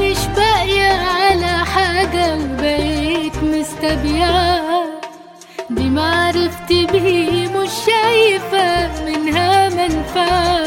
مش باقية على حاجة وبقيت مستبياه دي معرفتي بيه مش شايفة منها منفعة.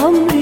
hamri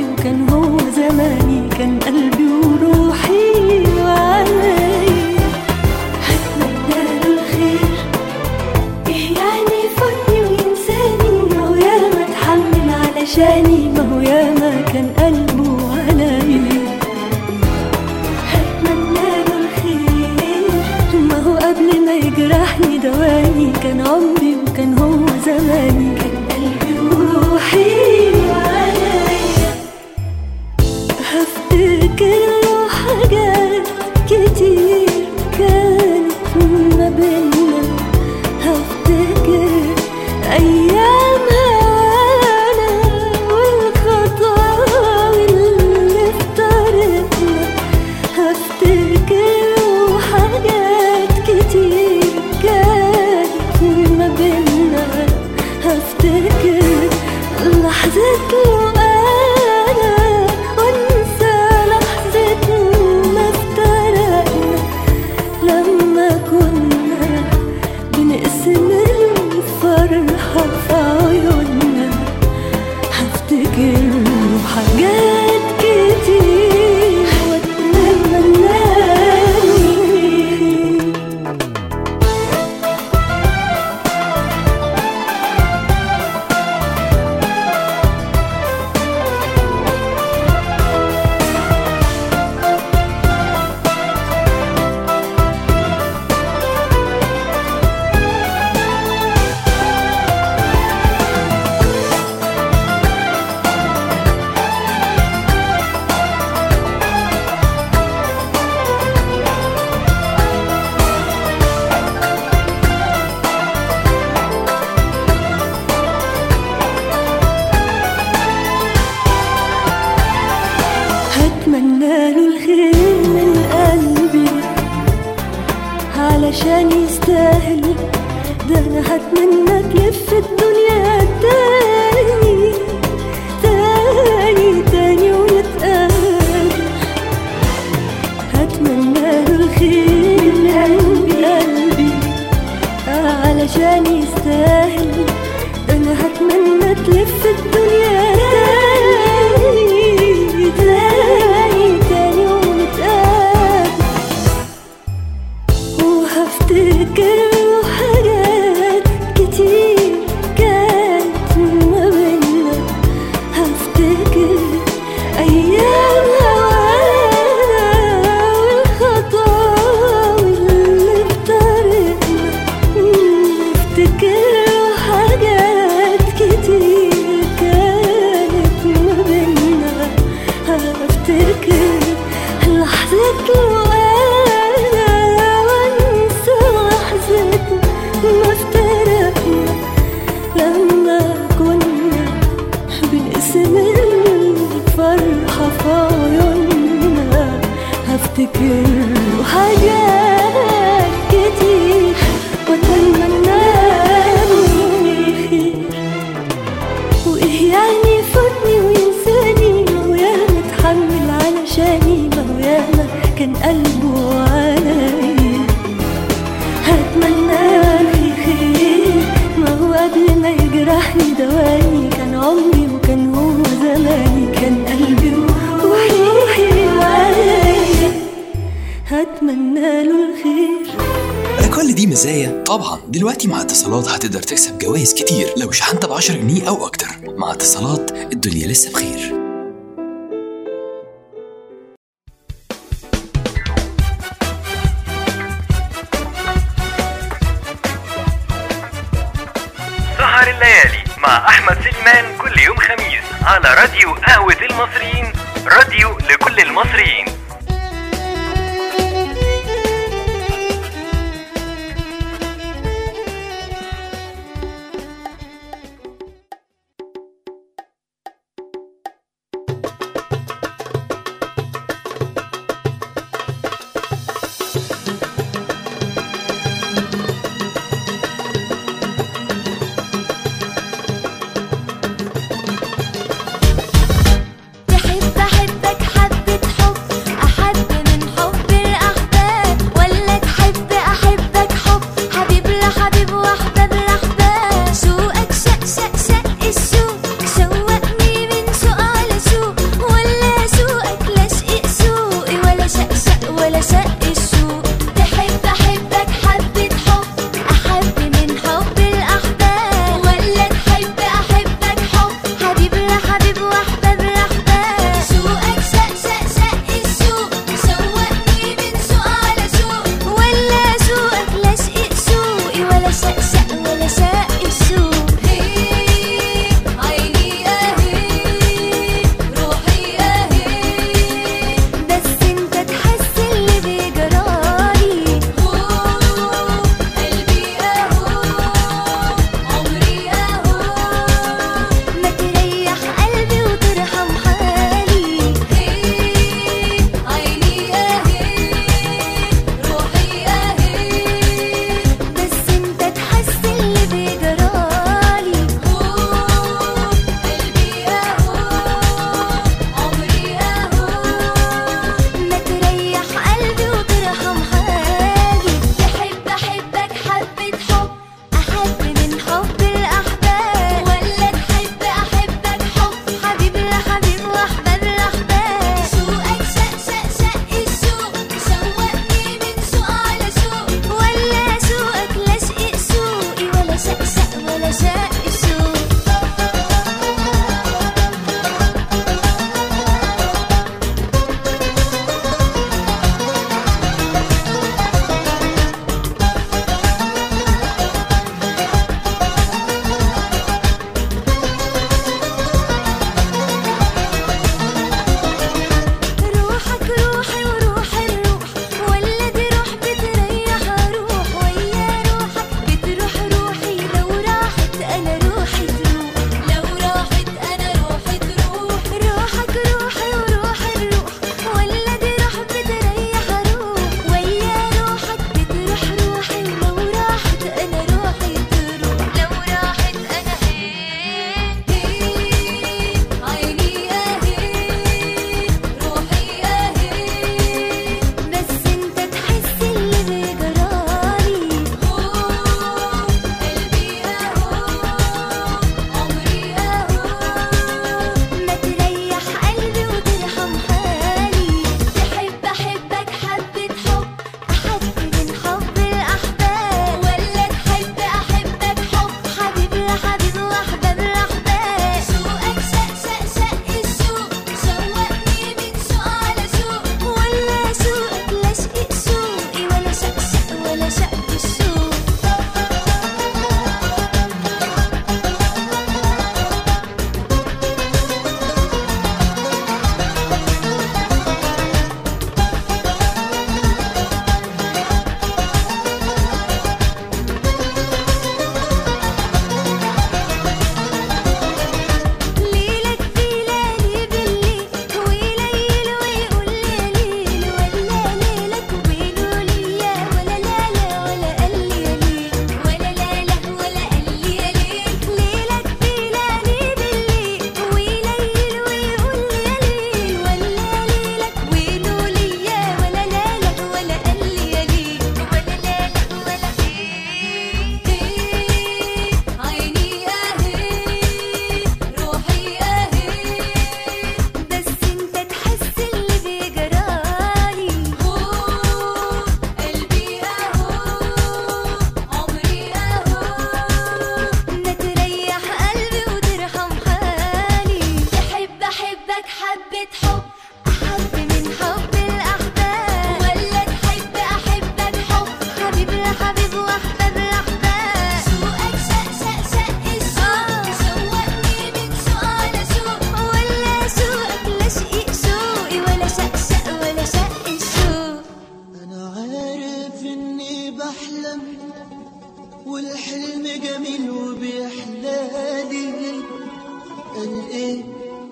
10 جنيه أو أكتر مع اتصالات الدنيا لسه بخير. سهر الليالي مع أحمد سليمان كل يوم خميس على راديو قهوة المصريين راديو لكل المصريين.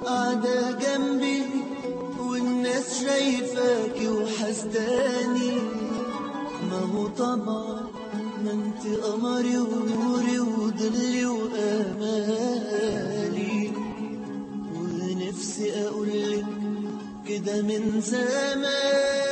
قاعدة جنبي والناس شايفاكي وحسداني ما هو طبعا ما انت قمري ونوري وضلي وأمالي. ونفسي أقولك كده من زمان.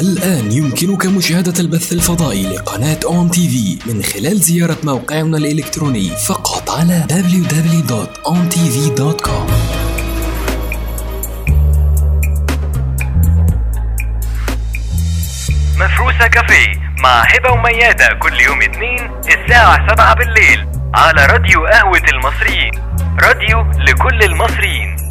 الآن يمكنك مشاهدة البث الفضائي لقناة أون تي في من خلال زيارة موقعنا الإلكتروني فقط على www.ontv.com مفروسة كافيه مع هبة وميادة كل يوم اثنين الساعة 7 بالليل على راديو قهوة المصريين. راديو لكل المصريين.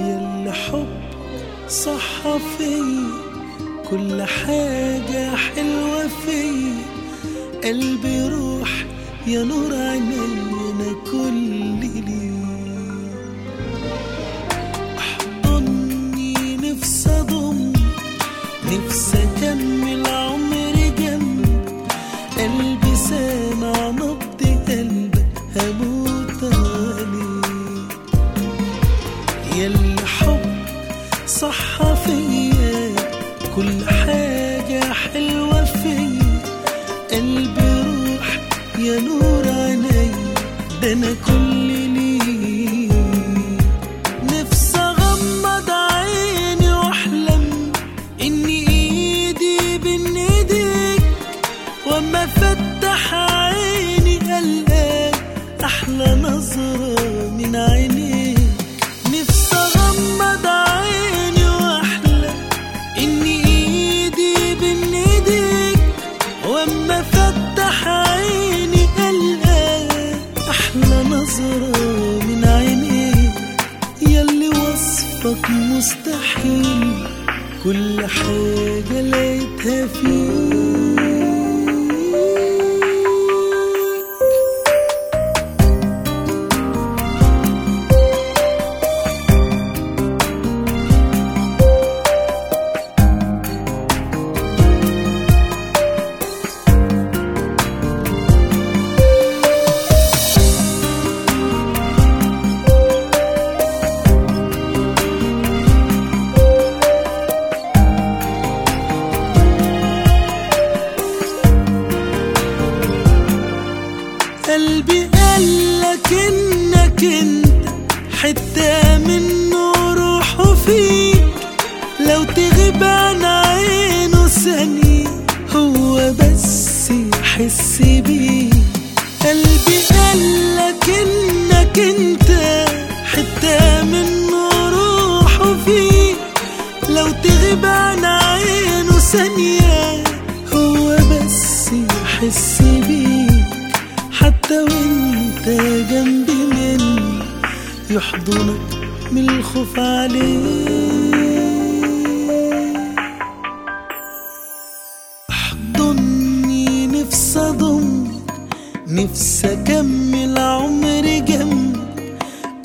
ياللي حبك صح فيا كل حاجة حلوة فيا قلبي روح يا نور عينيا أنا كل ليه أحضني نفسي أضم نفسي أكمل. me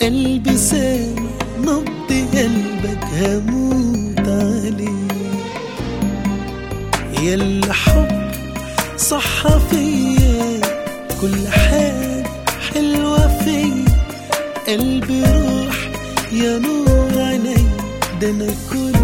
قلبي سام نبض قلبك هموت عليه يا الحب صح فيا كل حاجة حلوة فيا. قلبي روح يا نور علي ده أنا كل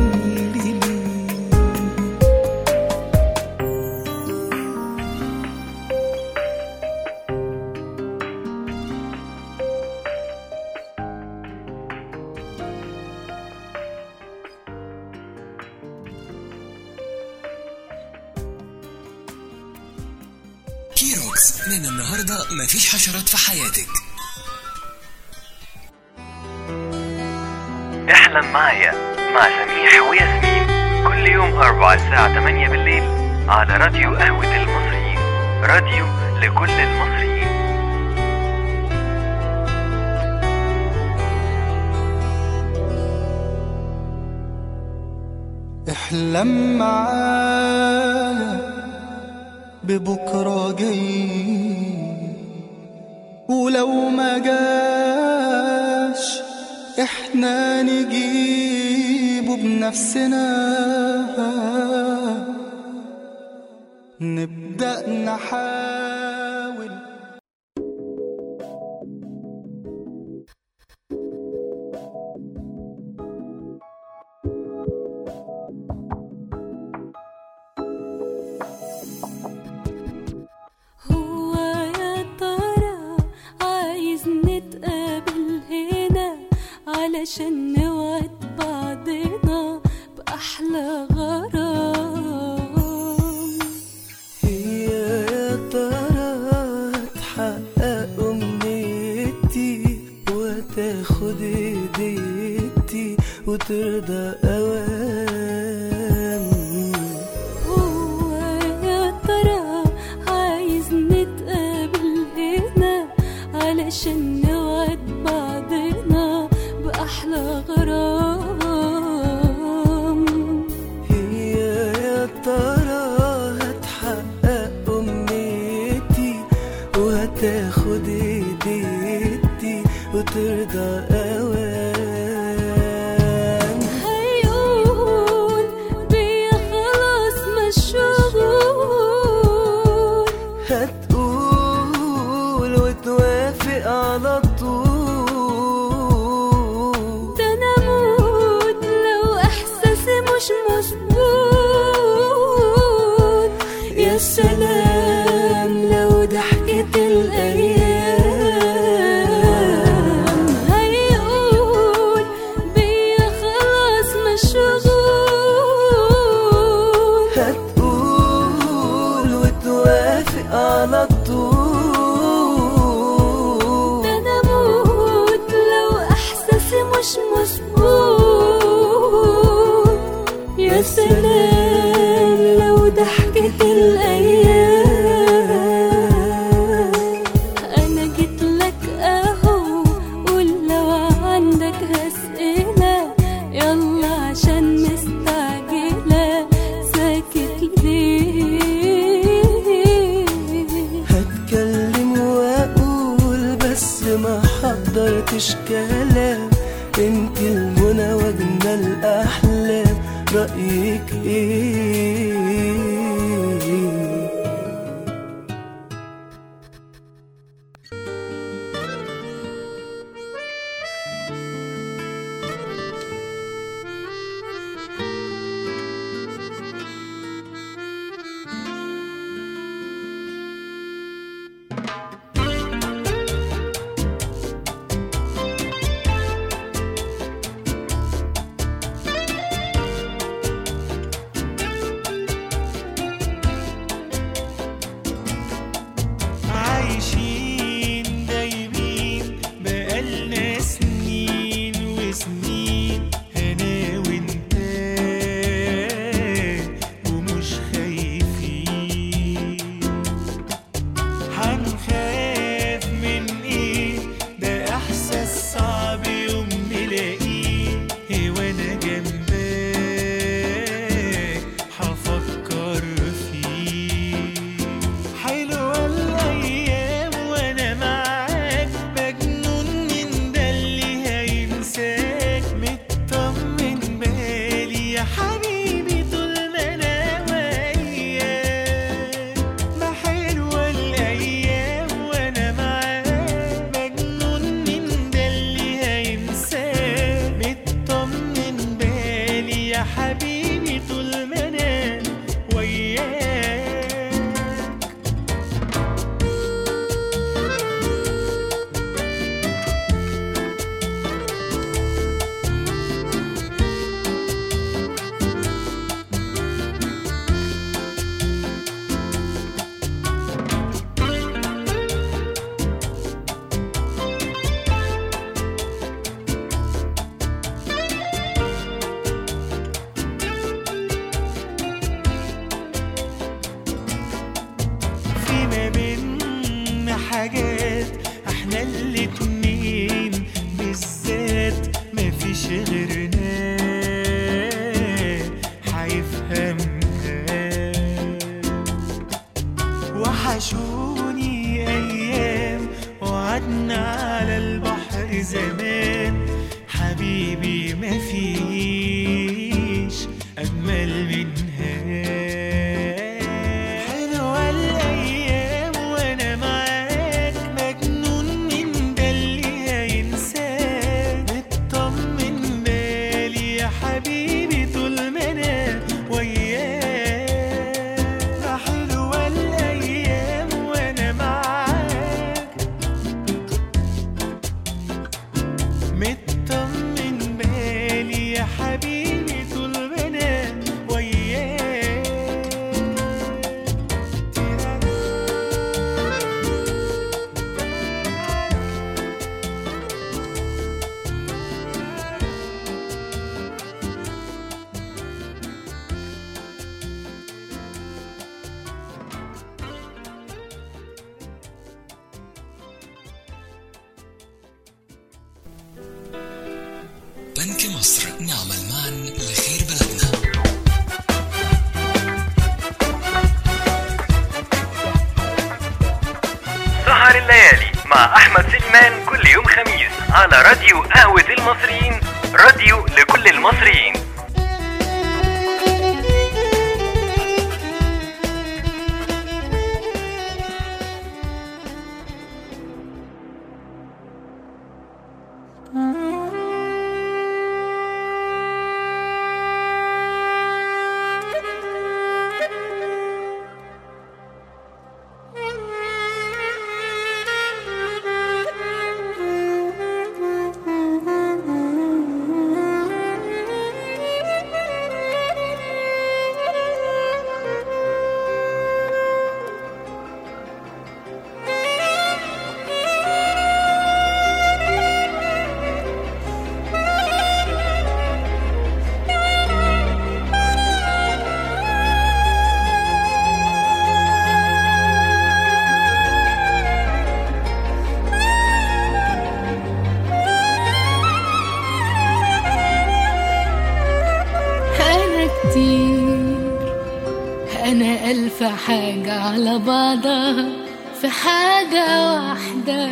لمعة معايا ببكرة جاي. ولو ما جاش إحنا نجيبه بنفسنا. نبدأ نحاول عشان نوعد بعضنا بأحلى غرام. هي يا ترى تحقق أمنيتي وتاخد هديتي وترضى love. حاجة على بعضها في حاجة واحدة.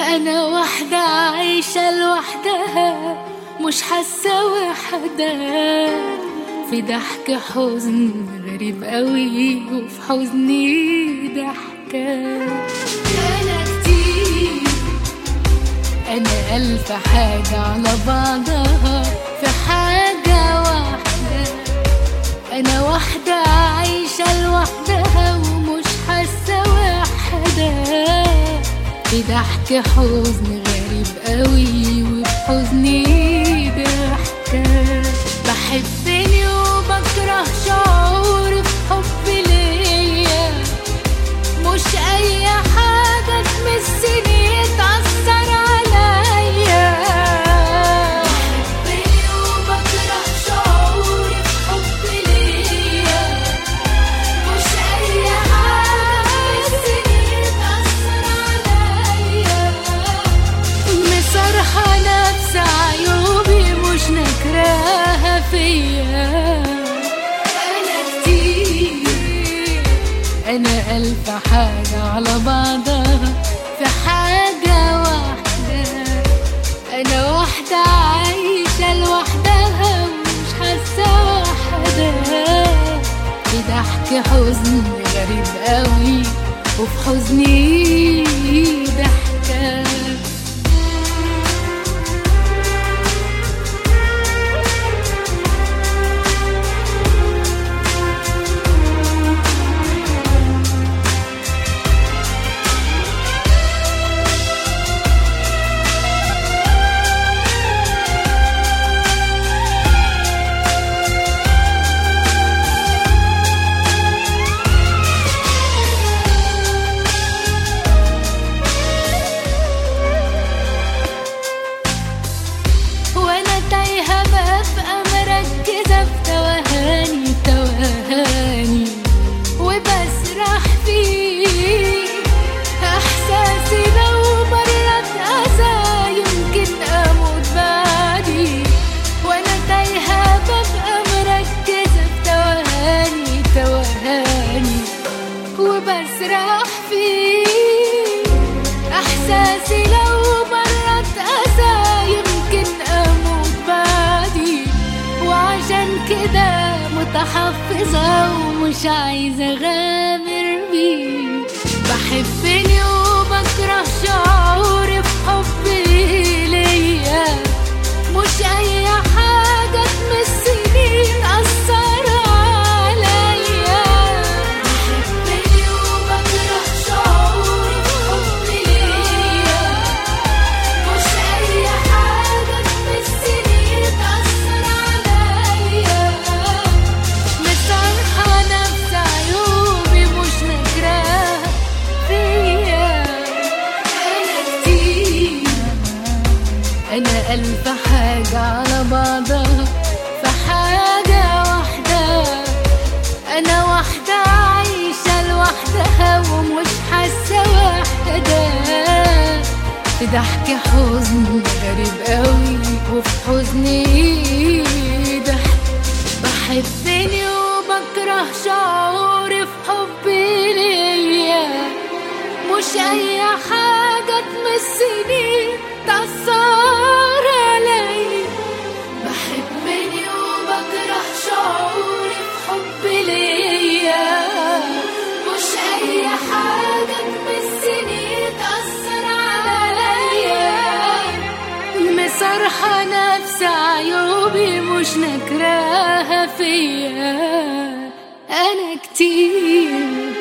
أنا واحدة عايشة لوحدها مش حاسة وحدة في ضحك حزن غريب قوي وفي حزني ضحكة. أنا كتير أنا ألف حاجة على بعضها. في ضحك حزن غريب قوي وبحزني Scheiße ضحكة حزن غريب قوي وفي حزني ضحك بحبني وبكره شعوري في حبي ليا. مش أي حاجة تمسني تأثر فرحانة في عيوبي مش نكراها فيا أنا كتير